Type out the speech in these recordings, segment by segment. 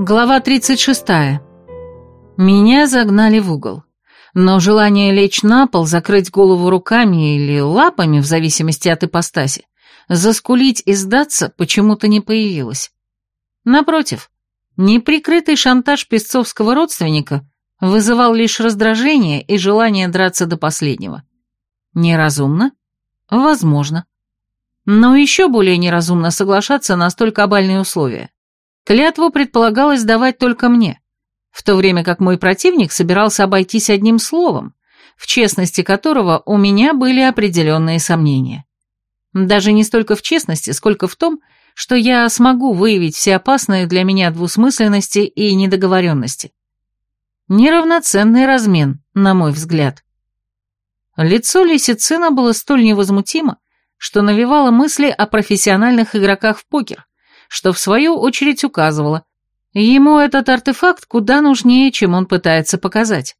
Глава 36. Меня загнали в угол. Но желание лечь на пол, закрыть голову руками или лапами, в зависимости от ипостаси, заскулить и сдаться почему-то не появилось. Напротив, неприкрытый шантаж песцовского родственника вызывал лишь раздражение и желание драться до последнего. Неразумно? Возможно. Но еще более неразумно соглашаться на столь кабальные условия. Клятву предполагалось давать только мне, в то время как мой противник собирался обойтись одним словом, в честности которого у меня были определенные сомнения. Даже не столько в честности, сколько в том, что я смогу выявить все опасные для меня двусмысленности и недоговоренности. Неравноценный размен, на мой взгляд. Лицо Лисицина было столь невозмутимо, что навевало мысли о профессиональных игроках в покер, что в свою очередь указывало, ему этот артефакт куда нужнее, чем он пытается показать.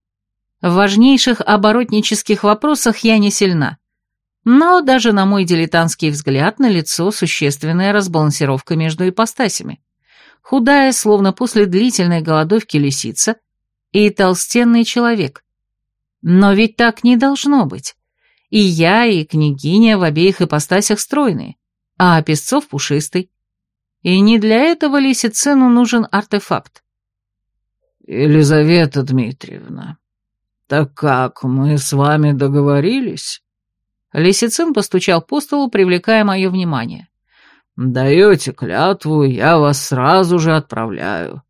В важнейших оборотнических вопросах я не сильна. Но даже на мой дилетантский взгляд на лицо существенная разбалансировка между ипостасями. Худая, словно после длительной голодовки лисица, и толстенный человек. Но ведь так не должно быть. И я, и княгиня в обеих ипостасях стройные, а Песцов пушистый. И не для этого Лисицину нужен артефакт. «Елизавета Дмитриевна, так как, мы с вами договорились?» Лисицин постучал по столу, привлекая мое внимание. «Даете клятву, я вас сразу же отправляю».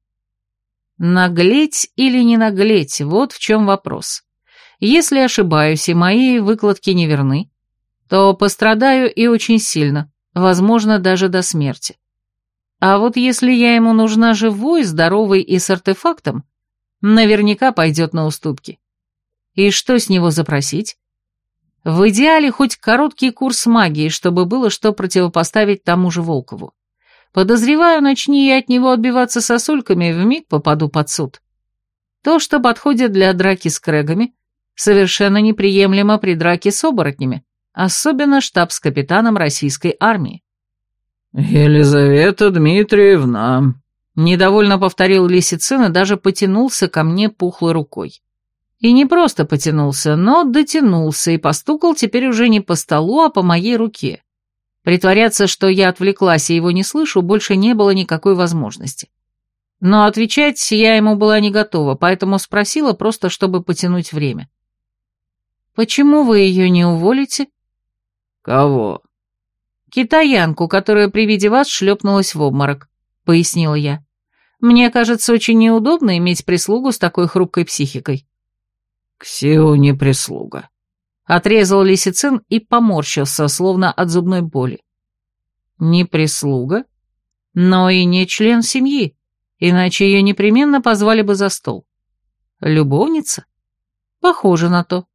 Наглеть или не наглеть, вот в чем вопрос. Если ошибаюсь и мои выкладки не верны, то пострадаю и очень сильно, возможно, даже до смерти. А вот если я ему нужна живой, здоровой и с артефактом, наверняка пойдет на уступки. И что с него запросить? В идеале хоть короткий курс магии, чтобы было что противопоставить тому же Волкову. Подозреваю, начни я от него отбиваться сосульками, вмиг попаду под суд. То, что подходит для драки с крэгами, совершенно неприемлемо при драке с оборотнями, особенно штабс-капитаном российской армии. «Елизавета Дмитриевна», — недовольно повторил Лисицин и даже потянулся ко мне пухлой рукой. И не просто потянулся, но дотянулся и постукал теперь уже не по столу, а по моей руке. Притворяться, что я отвлеклась и его не слышу, больше не было никакой возможности. Но отвечать я ему была не готова, поэтому спросила просто, чтобы потянуть время. «Почему вы ее не уволите?» «Кого?» «Китаянку, которая при виде вас шлепнулась в обморок», — пояснила я. «Мне кажется, очень неудобно иметь прислугу с такой хрупкой психикой». «Ксио не прислуга», — отрезал Лисицин и поморщился, словно от зубной боли. «Не прислуга, но и не член семьи, иначе ее непременно позвали бы за стол. Любовница? Похоже на то.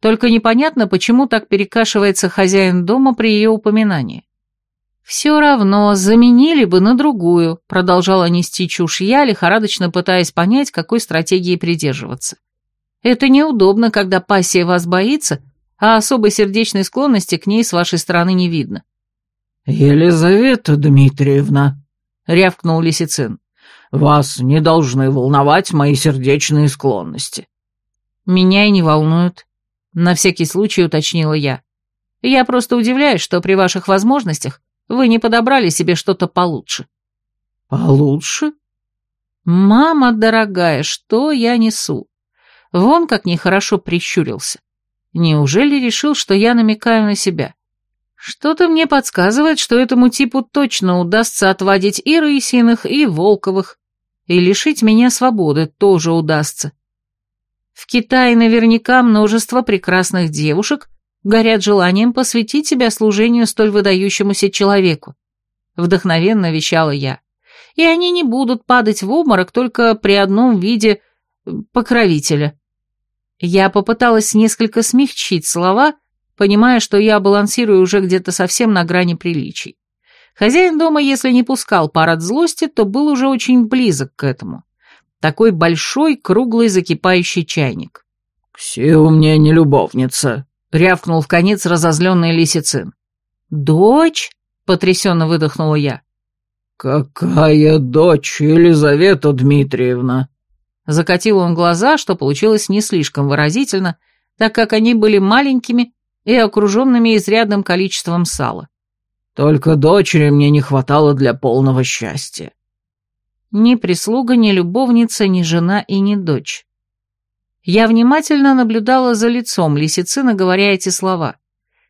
Только непонятно, почему так перекашивается хозяин дома при ее упоминании. «Все равно, заменили бы на другую», — продолжала нести чушь я, лихорадочно пытаясь понять, какой стратегии придерживаться. «Это неудобно, когда пассия вас боится, а особой сердечной склонности к ней с вашей стороны не видно». «Елизавета Дмитриевна», — рявкнул Лисицин, — «вас не должны волновать мои сердечные склонности». «Меня и не волнуют», на всякий случай уточнила я. Я просто удивляюсь, что при ваших возможностях вы не подобрали себе что-то получше. Получше? Мама дорогая, что я несу? Вон как нехорошо прищурился. Неужели решил, что я намекаю на себя? Что-то мне подсказывает, что этому типу точно удастся отводить и Рысиных, и Волковых, и лишить меня свободы тоже удастся. В Китае наверняка множество прекрасных девушек горят желанием посвятить себя служению столь выдающемуся человеку. Вдохновенно вещала я. И они не будут падать в обморок только при одном виде э, покровителя. Я попыталась несколько смягчить слова, понимая, что я балансирую уже где-то совсем на грани приличий. Хозяин дома, если не пускал пар от злости, то был уже очень близок к этому. Такой большой, круглый, закипающий чайник. «Все у меня не любовница», — рявкнул в конец разозленный лисицин. «Дочь?» — потрясенно выдохнула я. «Какая дочь, Елизавета Дмитриевна?» Закатил он глаза, что получилось не слишком выразительно, так как они были маленькими и окруженными изрядным количеством сала. «Только дочери мне не хватало для полного счастья». Ни прислуга, ни любовница, ни жена и ни дочь. Я внимательно наблюдала за лицом Лисицына, говоря эти слова.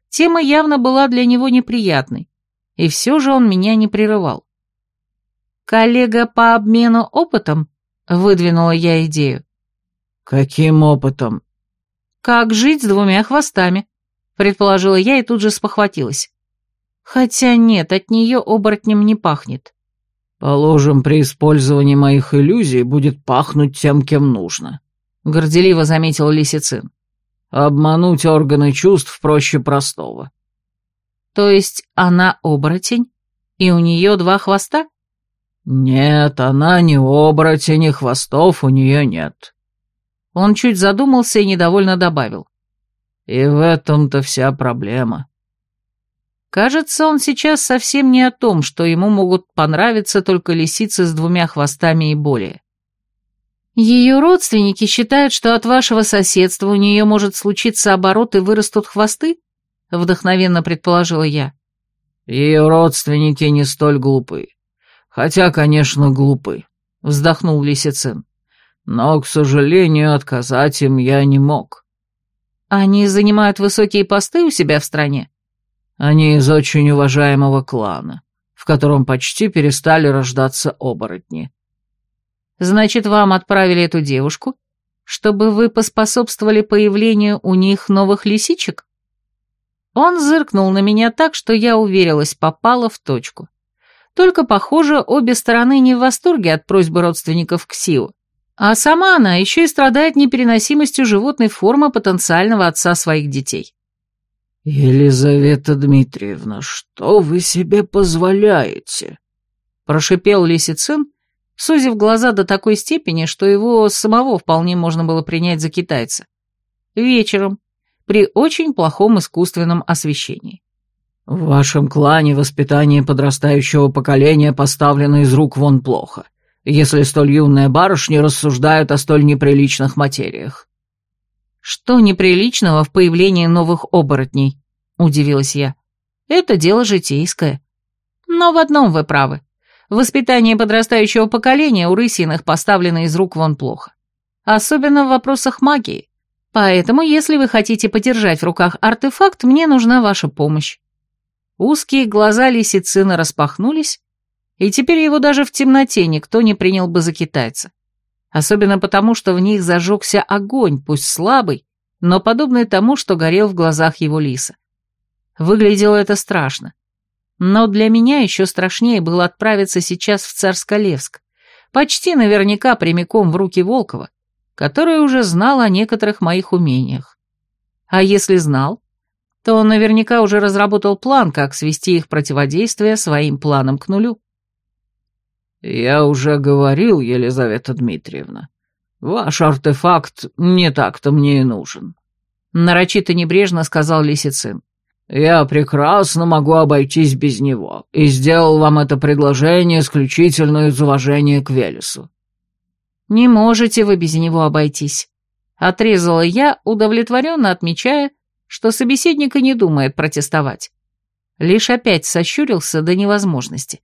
Тема явно была для него неприятной, и все же он меня не прерывал. «Коллега по обмену опытом?» — выдвинула я идею. «Каким опытом?» «Как жить с двумя хвостами», — предположила я и тут же спохватилась. «Хотя нет, от нее оборотнем не пахнет». «Положим, при использовании моих иллюзий будет пахнуть тем, кем нужно», — горделиво заметил Лисицин. «Обмануть органы чувств проще простого». «То есть она оборотень, и у нее два хвоста?» «Нет, она не оборотень, и хвостов у нее нет». Он чуть задумался и недовольно добавил. «И в этом-то вся проблема». Кажется, он сейчас совсем не о том, что ему могут понравиться только лисицы с двумя хвостами и более. Ее родственники считают, что от вашего соседства у нее может случиться оборот и вырастут хвосты? Вдохновенно предположила я. Ее родственники не столь глупы. Хотя, конечно, глупы, вздохнул Лисицин. Но, к сожалению, отказать им я не мог. Они занимают высокие посты у себя в стране? Они из очень уважаемого клана, в котором почти перестали рождаться оборотни. Значит, вам отправили эту девушку, чтобы вы поспособствовали появлению у них новых лисичек? Он зыркнул на меня так, что я уверилась, попала в точку. Только, похоже, обе стороны не в восторге от просьбы родственников к Сиу. А сама она еще и страдает непереносимостью животной формы потенциального отца своих детей. «Елизавета Дмитриевна, что вы себе позволяете?» Прошипел Лисицин, сузив глаза до такой степени, что его самого вполне можно было принять за китайца. Вечером, при очень плохом искусственном освещении. В вашем клане воспитание подрастающего поколения поставлено из рук вон плохо, если столь юные барышни рассуждают о столь неприличных материях. Что неприличного в появлении новых оборотней? Удивилась я. Это дело житейское. Но в одном вы правы. Воспитание подрастающего поколения у рысиных поставлено из рук вон плохо. Особенно в вопросах магии. Поэтому, если вы хотите подержать в руках артефакт, мне нужна ваша помощь. Узкие глаза лисицина распахнулись, и теперь его даже в темноте никто не принял бы за китайца. Особенно потому, что в них зажегся огонь, пусть слабый, но подобный тому, что горел в глазах его лиса. Выглядело это страшно. Но для меня еще страшнее было отправиться сейчас в Царсколевск, почти наверняка прямиком в руки Волкова, который уже знал о некоторых моих умениях. А если знал, то он наверняка уже разработал план, как свести их противодействие своим планам к нулю. «Я уже говорил, Елизавета Дмитриевна, ваш артефакт не так-то мне и нужен», — нарочито небрежно сказал Лисицин. «Я прекрасно могу обойтись без него, и сделал вам это предложение исключительно из уважения к Велесу». «Не можете вы без него обойтись», — отрезала я, удовлетворенно отмечая, что собеседник и не думает протестовать. Лишь опять сощурился до невозможности.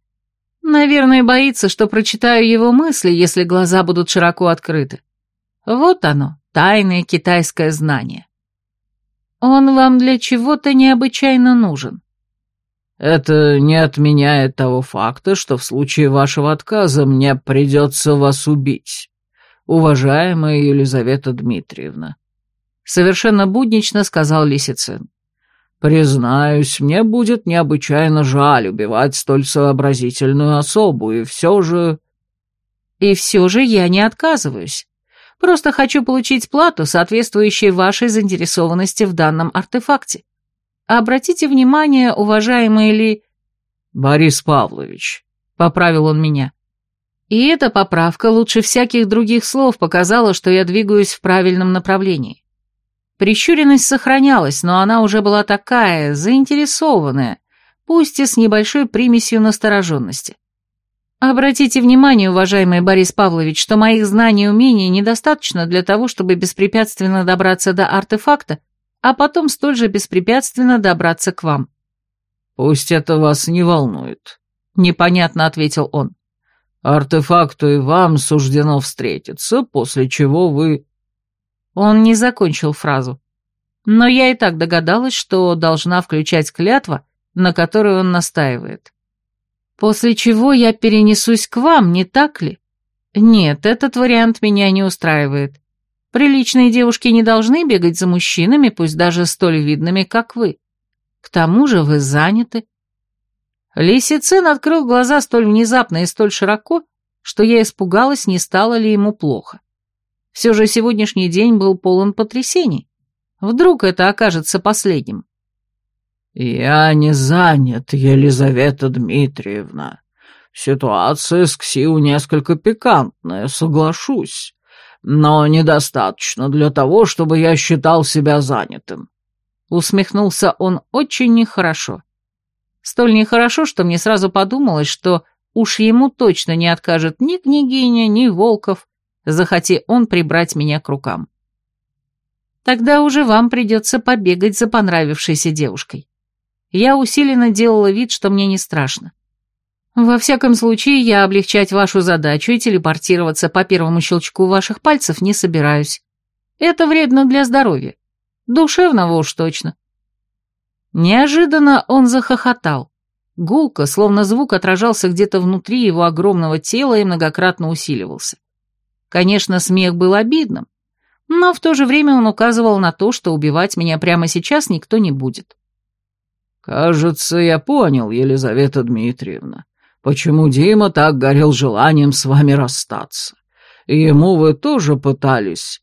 Наверное, боится, что прочитаю его мысли, если глаза будут широко открыты. Вот оно, тайное китайское знание. Он вам для чего-то необычайно нужен. Это не отменяет того факта, что в случае вашего отказа мне придется вас убить, уважаемая Елизавета Дмитриевна совершенно буднично сказал Лисицин. «Признаюсь, мне будет необычайно жаль убивать столь сообразительную особу, и все же...» «И все же я не отказываюсь. Просто хочу получить плату, соответствующую вашей заинтересованности в данном артефакте. Обратите внимание, уважаемый Ли...» «Борис Павлович», — поправил он меня. И эта поправка лучше всяких других слов показала, что я двигаюсь в правильном направлении. Прищуренность сохранялась, но она уже была такая, заинтересованная, пусть и с небольшой примесью настороженности. Обратите внимание, уважаемый Борис Павлович, что моих знаний и умений недостаточно для того, чтобы беспрепятственно добраться до артефакта, а потом столь же беспрепятственно добраться к вам. Пусть это вас не волнует, непонятно ответил он. Артефакту и вам суждено встретиться, после чего вы... Он не закончил фразу. Но я и так догадалась, что должна включать клятва, на которую он настаивает. После чего я перенесусь к вам, не так ли? Нет, этот вариант меня не устраивает. Приличные девушки не должны бегать за мужчинами, пусть даже столь видными, как вы. К тому же вы заняты. Лисицин открыл глаза столь внезапно и столь широко, что я испугалась, не стало ли ему плохо. Все же сегодняшний день был полон потрясений. Вдруг это окажется последним. «Я не занят, Елизавета Дмитриевна. Ситуация с Ксиу несколько пикантная, соглашусь, но недостаточно для того, чтобы я считал себя занятым». Усмехнулся он очень нехорошо. Столь нехорошо, что мне сразу подумалось, что уж ему точно не откажет ни княгиня, ни Волков, захоти он прибрать меня к рукам. Тогда уже вам придется побегать за понравившейся девушкой я усиленно делала вид, что мне не страшно. Во всяком случае, я облегчать вашу задачу и телепортироваться по первому щелчку ваших пальцев не собираюсь. Это вредно для здоровья. Душевного уж точно. Неожиданно он захохотал. Гулко, словно звук отражался где-то внутри его огромного тела и многократно усиливался. Конечно, смех был обидным, но в то же время он указывал на то, что убивать меня прямо сейчас никто не будет. «Кажется, я понял, Елизавета Дмитриевна, почему Дима так горел желанием с вами расстаться. И ему вы тоже пытались...»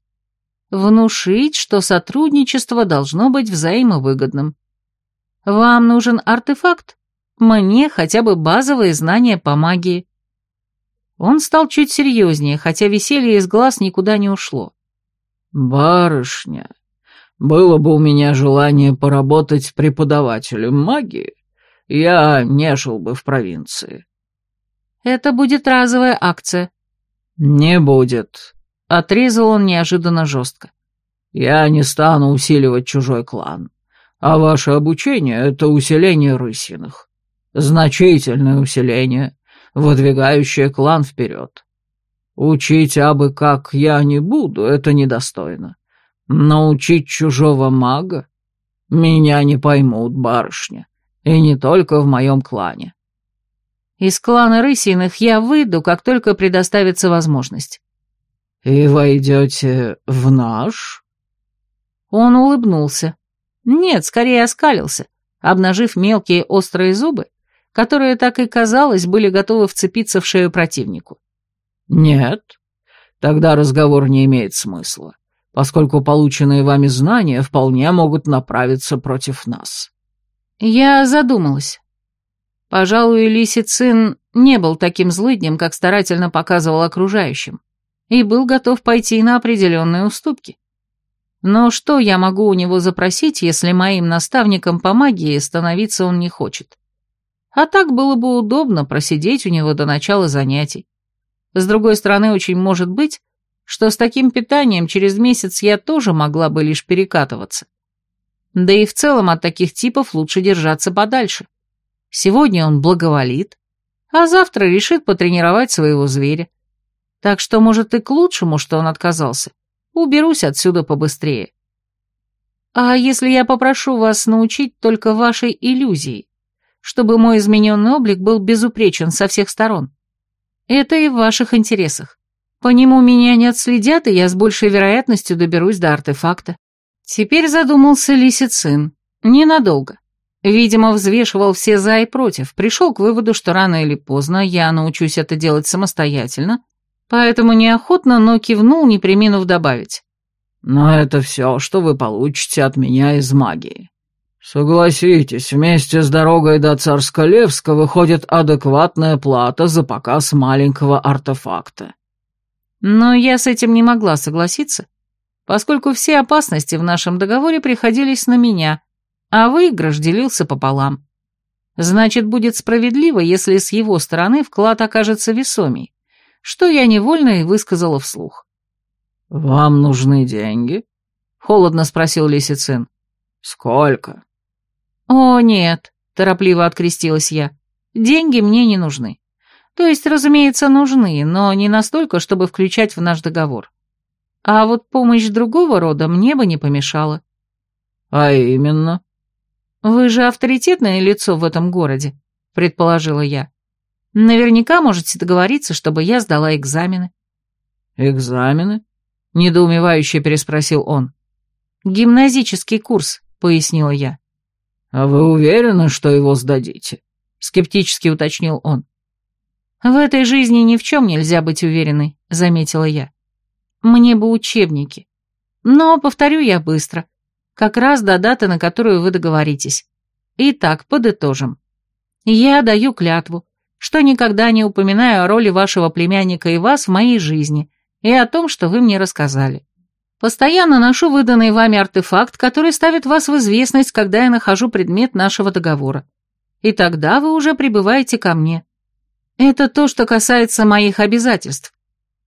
«Внушить, что сотрудничество должно быть взаимовыгодным. Вам нужен артефакт? Мне хотя бы базовые знания по магии». Он стал чуть серьезнее, хотя веселье из глаз никуда не ушло. «Барышня, было бы у меня желание поработать преподавателем магии, я не жил бы в провинции. Это будет разовая акция. Не будет. Отрезал он неожиданно жестко. Я не стану усиливать чужой клан. А ваше обучение — это усиление рысиных. Значительное усиление, выдвигающее клан вперед. Учить абы как я не буду, это недостойно. Научить чужого мага? Меня не поймут, барышня, и не только в моем клане. Из клана Рысиных я выйду, как только предоставится возможность. И войдете в наш? Он улыбнулся. Нет, скорее оскалился, обнажив мелкие острые зубы, которые, так и казалось, были готовы вцепиться в шею противнику. Нет, тогда разговор не имеет смысла поскольку полученные вами знания вполне могут направиться против нас». Я задумалась. Пожалуй, Лисицин не был таким злыднем, как старательно показывал окружающим, и был готов пойти на определенные уступки. Но что я могу у него запросить, если моим наставником по магии становиться он не хочет? А так было бы удобно просидеть у него до начала занятий. С другой стороны, очень может быть, что с таким питанием через месяц я тоже могла бы лишь перекатываться. Да и в целом от таких типов лучше держаться подальше. Сегодня он благоволит, а завтра решит потренировать своего зверя. Так что, может, и к лучшему, что он отказался. Уберусь отсюда побыстрее. А если я попрошу вас научить только вашей иллюзии, чтобы мой измененный облик был безупречен со всех сторон? Это и в ваших интересах. По нему меня не отследят, и я с большей вероятностью доберусь до артефакта. Теперь задумался Лисицин. Ненадолго. Видимо, взвешивал все за и против, пришел к выводу, что рано или поздно я научусь это делать самостоятельно, поэтому неохотно, но кивнул, не приминув добавить. «Но это все, что вы получите от меня из магии. Согласитесь, вместе с дорогой до Царсколевска выходит адекватная плата за показ маленького артефакта. Но я с этим не могла согласиться, поскольку все опасности в нашем договоре приходились на меня, а выигрыш делился пополам. Значит, будет справедливо, если с его стороны вклад окажется весомей, что я невольно и высказала вслух. «Вам нужны деньги?» — холодно спросил Лисицин. «Сколько?» «О, нет», — торопливо открестилась я. «Деньги мне не нужны. То есть, разумеется, нужны, но не настолько, чтобы включать в наш договор. А вот помощь другого рода мне бы не помешала». «А именно?» «Вы же авторитетное лицо в этом городе», — предположила я. «Наверняка можете договориться, чтобы я сдала экзамены». «Экзамены?» — недоумевающе переспросил он. «Гимназический курс», — пояснила я. «А вы уверены, что его сдадите?» — скептически уточнил он. «В этой жизни ни в чем нельзя быть уверенной», — заметила я. «Мне бы учебники. Но, повторю я быстро, как раз до даты, на которую вы договоритесь. Итак, подытожим. Я даю клятву, что никогда не упоминаю о роли вашего племянника и вас в моей жизни и о том, что вы мне рассказали. Постоянно ношу выданный вами артефакт, который ставит вас в известность, когда я нахожу предмет нашего договора. И тогда вы уже прибываете ко мне. Это то, что касается моих обязательств.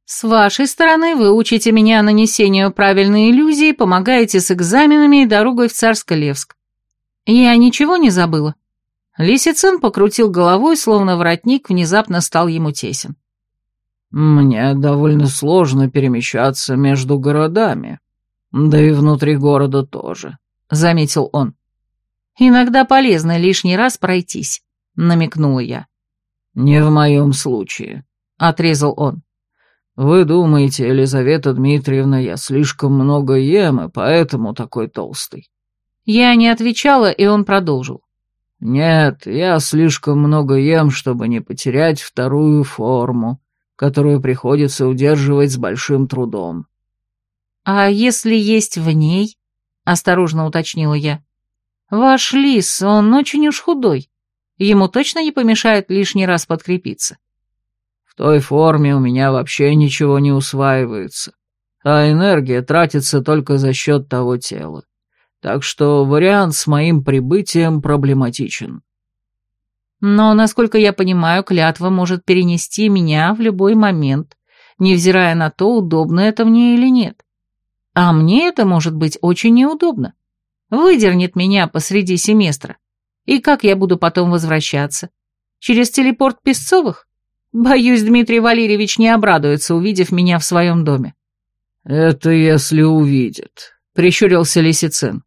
С вашей стороны вы учите меня нанесению правильной иллюзии, помогаете с экзаменами и дорогой в Царско-Левск. Я ничего не забыла. Лисицин покрутил головой, словно воротник внезапно стал ему тесен. «Мне довольно сложно перемещаться между городами, да и внутри города тоже», — заметил он. «Иногда полезно лишний раз пройтись», — намекнула я. «Не в моем случае», — отрезал он. «Вы думаете, Елизавета Дмитриевна, я слишком много ем, и поэтому такой толстый?» Я не отвечала, и он продолжил. «Нет, я слишком много ем, чтобы не потерять вторую форму, которую приходится удерживать с большим трудом». «А если есть в ней?» — осторожно уточнила я. «Ваш лис, он очень уж худой. Ему точно не помешает лишний раз подкрепиться?» В той форме у меня вообще ничего не усваивается, а энергия тратится только за счет того тела. Так что вариант с моим прибытием проблематичен. Но, насколько я понимаю, клятва может перенести меня в любой момент, невзирая на то, удобно это мне или нет. А мне это может быть очень неудобно. Выдернет меня посреди семестра. И как я буду потом возвращаться? Через телепорт Песцовых? Боюсь, Дмитрий Валерьевич не обрадуется, увидев меня в своем доме. «Это если увидит», — прищурился Лисицин.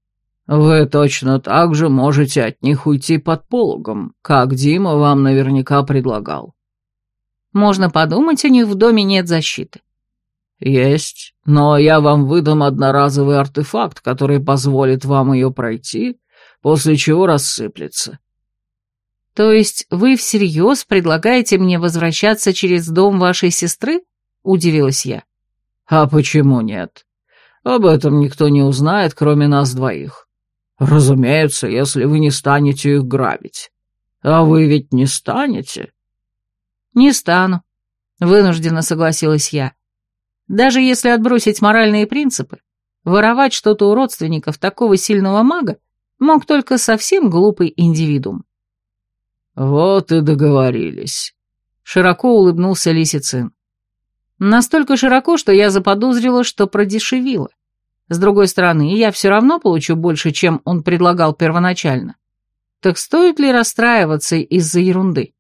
«Вы точно так же можете от них уйти под пологом, как Дима вам наверняка предлагал». «Можно подумать, у них в доме нет защиты». «Есть, но я вам выдам одноразовый артефакт, который позволит вам ее пройти, после чего рассыплется. То есть вы всерьез предлагаете мне возвращаться через дом вашей сестры? Удивилась я. А почему нет? Об этом никто не узнает, кроме нас двоих. Разумеется, если вы не станете их грабить. А вы ведь не станете? Не стану, вынужденно согласилась я. Даже если отбросить моральные принципы, воровать что-то у родственников такого сильного мага мог только совсем глупый индивидуум. «Вот и договорились», — широко улыбнулся Лисицин. Настолько широко, что я заподозрила, что продешевила. С другой стороны, я все равно получу больше, чем он предлагал первоначально. Так стоит ли расстраиваться из-за ерунды?